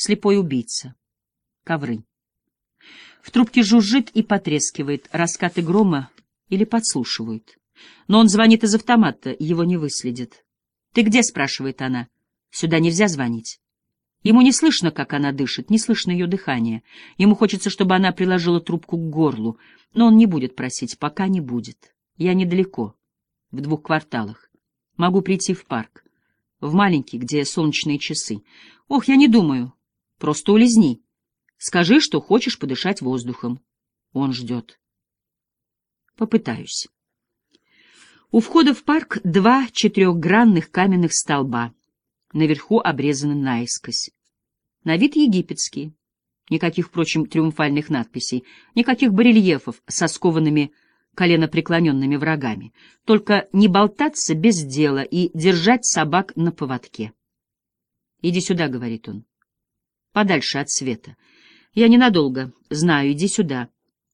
Слепой убийца. Ковры. В трубке жужжит и потрескивает, раскаты грома или подслушивают. Но он звонит из автомата, его не выследит. «Ты где?» — спрашивает она. «Сюда нельзя звонить». Ему не слышно, как она дышит, не слышно ее дыхания. Ему хочется, чтобы она приложила трубку к горлу, но он не будет просить, пока не будет. Я недалеко, в двух кварталах. Могу прийти в парк, в маленький, где солнечные часы. Ох, я не думаю. Просто улизни. Скажи, что хочешь подышать воздухом. Он ждет. Попытаюсь. У входа в парк два четырехгранных каменных столба. Наверху обрезаны наискось. На вид египетские. Никаких, впрочем, триумфальных надписей, никаких барельефов со скованными коленопреклоненными врагами. Только не болтаться без дела и держать собак на поводке. «Иди сюда», — говорит он. «Подальше от света. Я ненадолго. Знаю, иди сюда».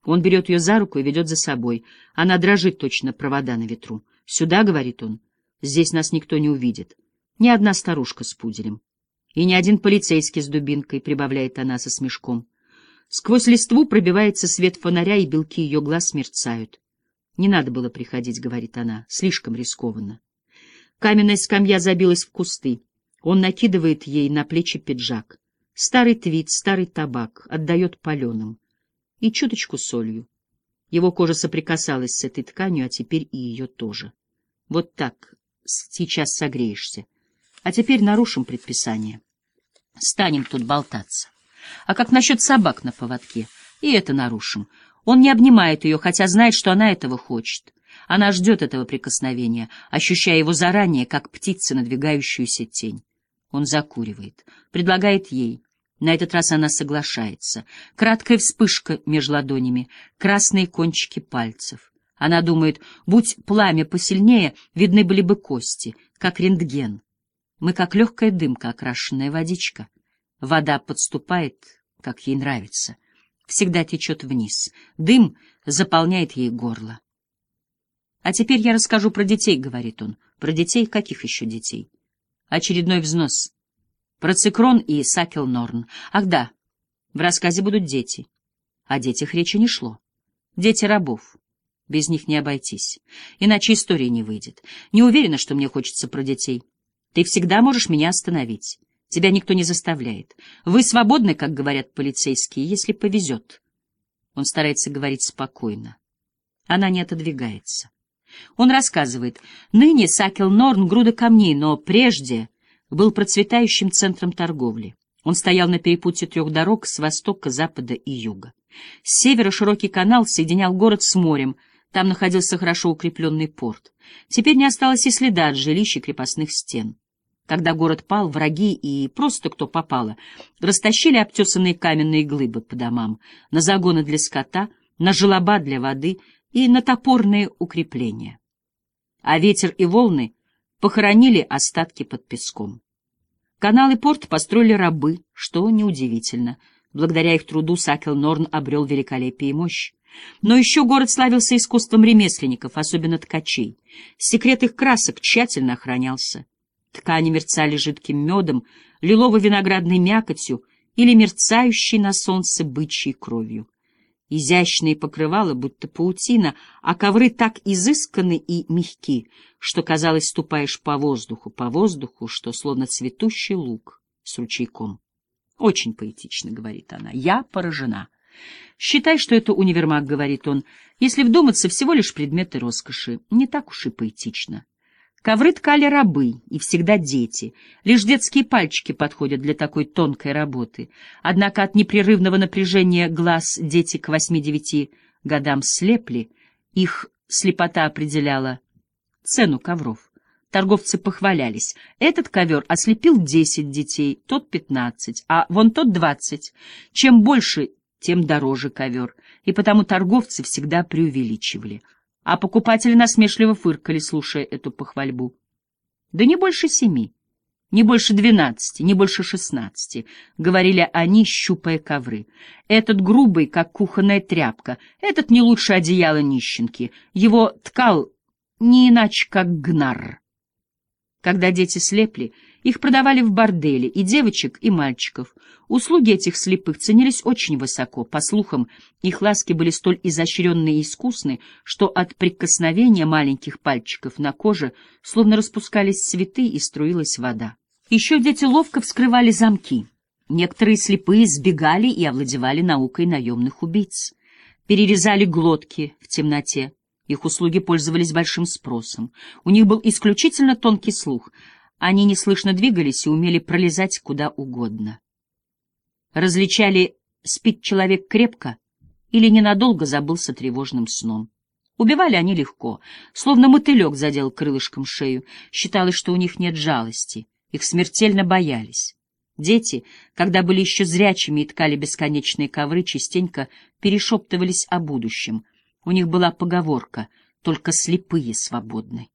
Он берет ее за руку и ведет за собой. Она дрожит точно провода на ветру. «Сюда», — говорит он. «Здесь нас никто не увидит. Ни одна старушка с пуделем. И ни один полицейский с дубинкой», — прибавляет она со смешком. Сквозь листву пробивается свет фонаря, и белки ее глаз мерцают. «Не надо было приходить», — говорит она, — «слишком рискованно». Каменная скамья забилась в кусты. Он накидывает ей на плечи пиджак. Старый твит, старый табак, отдает паленым. И чуточку солью. Его кожа соприкасалась с этой тканью, а теперь и ее тоже. Вот так, сейчас согреешься. А теперь нарушим предписание. Станем тут болтаться. А как насчет собак на поводке? И это нарушим. Он не обнимает ее, хотя знает, что она этого хочет. Она ждет этого прикосновения, ощущая его заранее, как птица, надвигающуюся тень. Он закуривает, предлагает ей. На этот раз она соглашается. Краткая вспышка между ладонями, красные кончики пальцев. Она думает, будь пламя посильнее, видны были бы кости, как рентген. Мы как легкая дымка, окрашенная водичка. Вода подступает, как ей нравится всегда течет вниз. Дым заполняет ей горло. «А теперь я расскажу про детей», — говорит он. «Про детей? Каких еще детей?» Очередной взнос. Про Цикрон и Сакел Норн. Ах да, в рассказе будут дети. О детях речи не шло. Дети рабов. Без них не обойтись. Иначе история не выйдет. Не уверена, что мне хочется про детей. Ты всегда можешь меня остановить. Тебя никто не заставляет. Вы свободны, как говорят полицейские, если повезет. Он старается говорить спокойно. Она не отодвигается. Он рассказывает, ныне Сакел-Норн — груда камней, но прежде был процветающим центром торговли. Он стоял на перепутье трех дорог с востока, запада и юга. С севера широкий канал соединял город с морем, там находился хорошо укрепленный порт. Теперь не осталось и следа от жилищ и крепостных стен. Когда город пал, враги и просто кто попало растащили обтесанные каменные глыбы по домам, на загоны для скота, на желоба для воды и на топорные укрепления. А ветер и волны похоронили остатки под песком. Канал и порт построили рабы, что неудивительно. Благодаря их труду Сакел Норн обрел великолепие и мощь. Но еще город славился искусством ремесленников, особенно ткачей. Секрет их красок тщательно охранялся. Ткани мерцали жидким медом, лилово-виноградной мякотью или мерцающей на солнце бычьей кровью. Изящные покрывала, будто паутина, а ковры так изысканы и мягки, что, казалось, ступаешь по воздуху, по воздуху, что словно цветущий лук с ручейком. Очень поэтично, — говорит она. Я поражена. Считай, что это универмаг, — говорит он. Если вдуматься, всего лишь предметы роскоши. Не так уж и поэтично. Ковры ткали рабы, и всегда дети. Лишь детские пальчики подходят для такой тонкой работы. Однако от непрерывного напряжения глаз дети к восьми-девяти годам слепли. Их слепота определяла цену ковров. Торговцы похвалялись. Этот ковер ослепил десять детей, тот пятнадцать, а вон тот двадцать. Чем больше, тем дороже ковер. И потому торговцы всегда преувеличивали — а покупатели насмешливо фыркали, слушая эту похвальбу. Да не больше семи, не больше двенадцати, не больше шестнадцати, — говорили они, щупая ковры. Этот грубый, как кухонная тряпка, этот не лучше одеяла нищенки, его ткал не иначе, как гнар. Когда дети слепли, Их продавали в борделе, и девочек, и мальчиков. Услуги этих слепых ценились очень высоко. По слухам, их ласки были столь изощренны и искусны, что от прикосновения маленьких пальчиков на коже словно распускались цветы и струилась вода. Еще дети ловко вскрывали замки. Некоторые слепые сбегали и овладевали наукой наемных убийц. Перерезали глотки в темноте. Их услуги пользовались большим спросом. У них был исключительно тонкий слух — они неслышно двигались и умели пролезать куда угодно. Различали, спит человек крепко или ненадолго забылся тревожным сном. Убивали они легко, словно мотылек задел крылышком шею. Считалось, что у них нет жалости, их смертельно боялись. Дети, когда были еще зрячими и ткали бесконечные ковры, частенько перешептывались о будущем. У них была поговорка «только слепые свободны».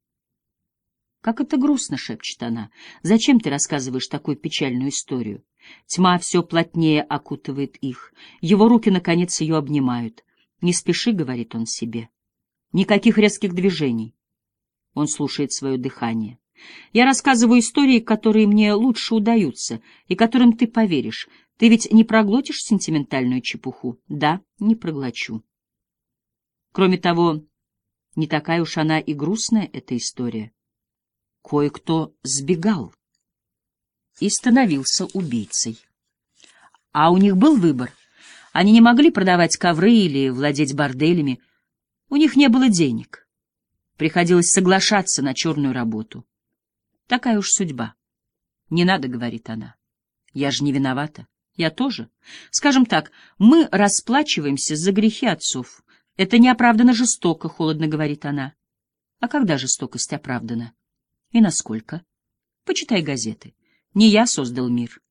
«Как это грустно!» — шепчет она. «Зачем ты рассказываешь такую печальную историю?» Тьма все плотнее окутывает их. Его руки, наконец, ее обнимают. «Не спеши», — говорит он себе. «Никаких резких движений». Он слушает свое дыхание. «Я рассказываю истории, которые мне лучше удаются, и которым ты поверишь. Ты ведь не проглотишь сентиментальную чепуху?» «Да, не проглочу». Кроме того, не такая уж она и грустная, эта история. Кое-кто сбегал и становился убийцей. А у них был выбор. Они не могли продавать ковры или владеть борделями. У них не было денег. Приходилось соглашаться на черную работу. Такая уж судьба. Не надо, — говорит она. Я же не виновата. Я тоже. Скажем так, мы расплачиваемся за грехи отцов. Это неоправданно жестоко, — холодно говорит она. А когда жестокость оправдана? И насколько? Почитай газеты. Не я создал мир.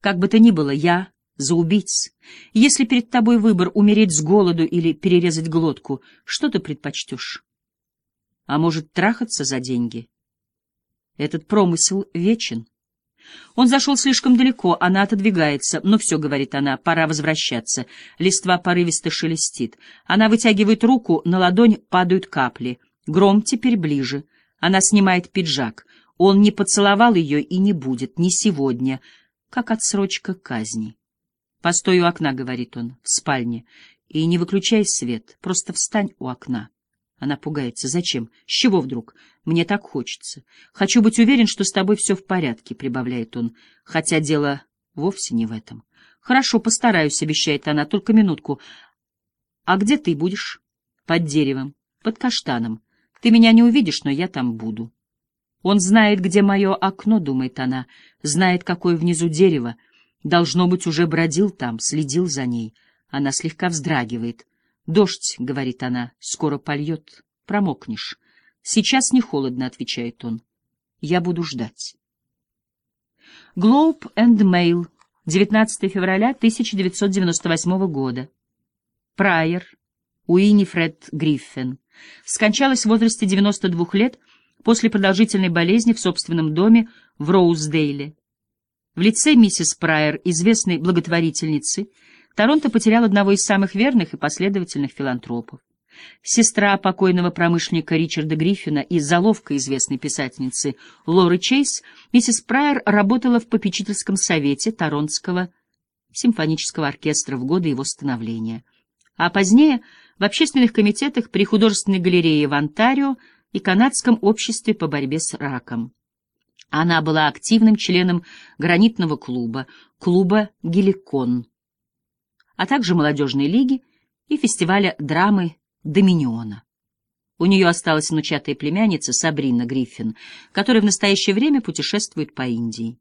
Как бы то ни было, я за убийц. Если перед тобой выбор умереть с голоду или перерезать глотку, что ты предпочтешь? А может, трахаться за деньги? Этот промысел вечен. Он зашел слишком далеко, она отодвигается. «Ну все», — говорит она, — «пора возвращаться». Листва порывисто шелестит. Она вытягивает руку, на ладонь падают капли. Гром теперь ближе. Она снимает пиджак. Он не поцеловал ее и не будет, не сегодня, как отсрочка казни. «Постой у окна», — говорит он, — «в спальне, и не выключай свет, просто встань у окна». Она пугается. «Зачем? С чего вдруг? Мне так хочется. Хочу быть уверен, что с тобой все в порядке», — прибавляет он, хотя дело вовсе не в этом. «Хорошо, постараюсь», — обещает она, — «только минутку. А где ты будешь?» «Под деревом, под каштаном. Ты меня не увидишь, но я там буду. Он знает, где мое окно, думает она, знает, какое внизу дерево. Должно быть, уже бродил там, следил за ней. Она слегка вздрагивает. «Дождь», — говорит она, — «скоро польет. Промокнешь». «Сейчас не холодно», — отвечает он. «Я буду ждать». Globe and Mail, 19 февраля 1998 года. Прайер, Уинифред Гриффин скончалась в возрасте 92 лет после продолжительной болезни в собственном доме в Роуздейле. В лице миссис Прайер, известной благотворительницы, Торонто потерял одного из самых верных и последовательных филантропов. Сестра покойного промышленника Ричарда Гриффина и заловка известной писательницы Лоры Чейз, миссис Прайер работала в попечительском совете Торонтского симфонического оркестра в годы его становления, а позднее — в общественных комитетах при художественной галерее в Онтарио и Канадском обществе по борьбе с раком. Она была активным членом гранитного клуба, клуба «Геликон», а также молодежной лиги и фестиваля драмы «Доминиона». У нее осталась внучатая племянница Сабрина Гриффин, которая в настоящее время путешествует по Индии.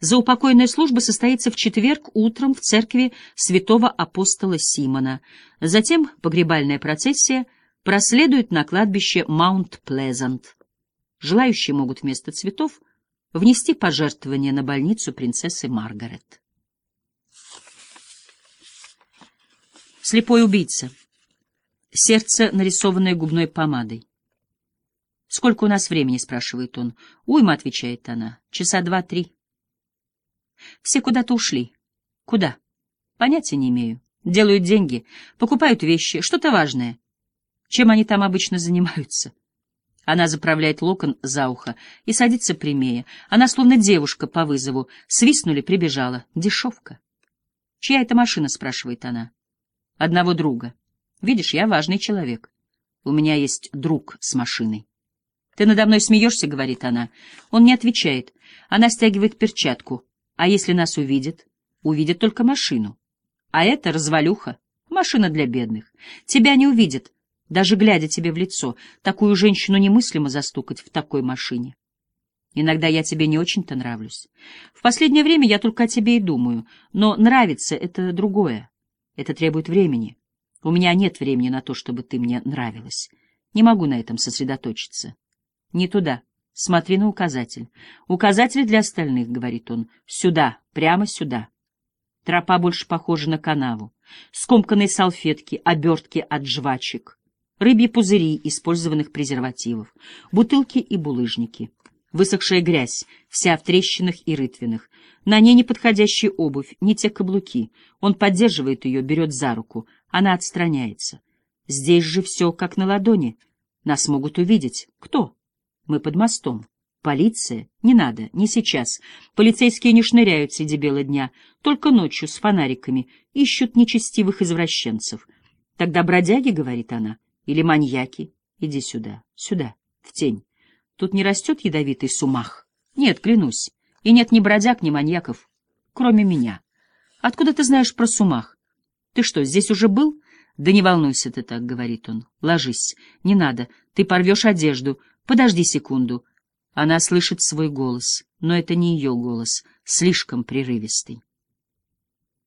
Заупокойная служба состоится в четверг утром в церкви святого апостола Симона. Затем погребальная процессия проследует на кладбище Маунт-Плезант. Желающие могут вместо цветов внести пожертвование на больницу принцессы Маргарет. Слепой убийца. Сердце, нарисованное губной помадой. «Сколько у нас времени?» — спрашивает он. «Уйма», — отвечает она. «Часа два-три». Все куда-то ушли. Куда? Понятия не имею. Делают деньги, покупают вещи, что-то важное. Чем они там обычно занимаются? Она заправляет локон за ухо и садится прямее. Она словно девушка по вызову. Свистнули, прибежала. Дешевка. «Чья это машина?» — спрашивает она. «Одного друга. Видишь, я важный человек. У меня есть друг с машиной». «Ты надо мной смеешься?» — говорит она. Он не отвечает. Она стягивает перчатку. «А если нас увидят?» «Увидят только машину. А это развалюха. Машина для бедных. Тебя не увидят, даже глядя тебе в лицо, такую женщину немыслимо застукать в такой машине. Иногда я тебе не очень-то нравлюсь. В последнее время я только о тебе и думаю, но нравится — это другое. Это требует времени. У меня нет времени на то, чтобы ты мне нравилась. Не могу на этом сосредоточиться. Не туда. Смотри на указатель. Указатель для остальных, — говорит он. Сюда, прямо сюда. Тропа больше похожа на канаву. Скомканные салфетки, обертки от жвачек рыбьи пузыри использованных презервативов, бутылки и булыжники, высохшая грязь, вся в трещинах и рытвинах, на ней неподходящая обувь, не те каблуки. Он поддерживает ее, берет за руку. Она отстраняется. Здесь же все как на ладони. Нас могут увидеть. Кто? Мы под мостом. Полиция? Не надо, не сейчас. Полицейские не шныряют среди бела дня, только ночью с фонариками, ищут нечестивых извращенцев. Тогда бродяги, — говорит она, — или маньяки. Иди сюда, сюда, в тень. Тут не растет ядовитый сумах. Нет, клянусь. И нет ни бродяг, ни маньяков, кроме меня. Откуда ты знаешь про сумах? Ты что, здесь уже был? Да не волнуйся ты так, — говорит он. Ложись. Не надо. Ты порвешь одежду. Подожди секунду. Она слышит свой голос, но это не ее голос, слишком прерывистый.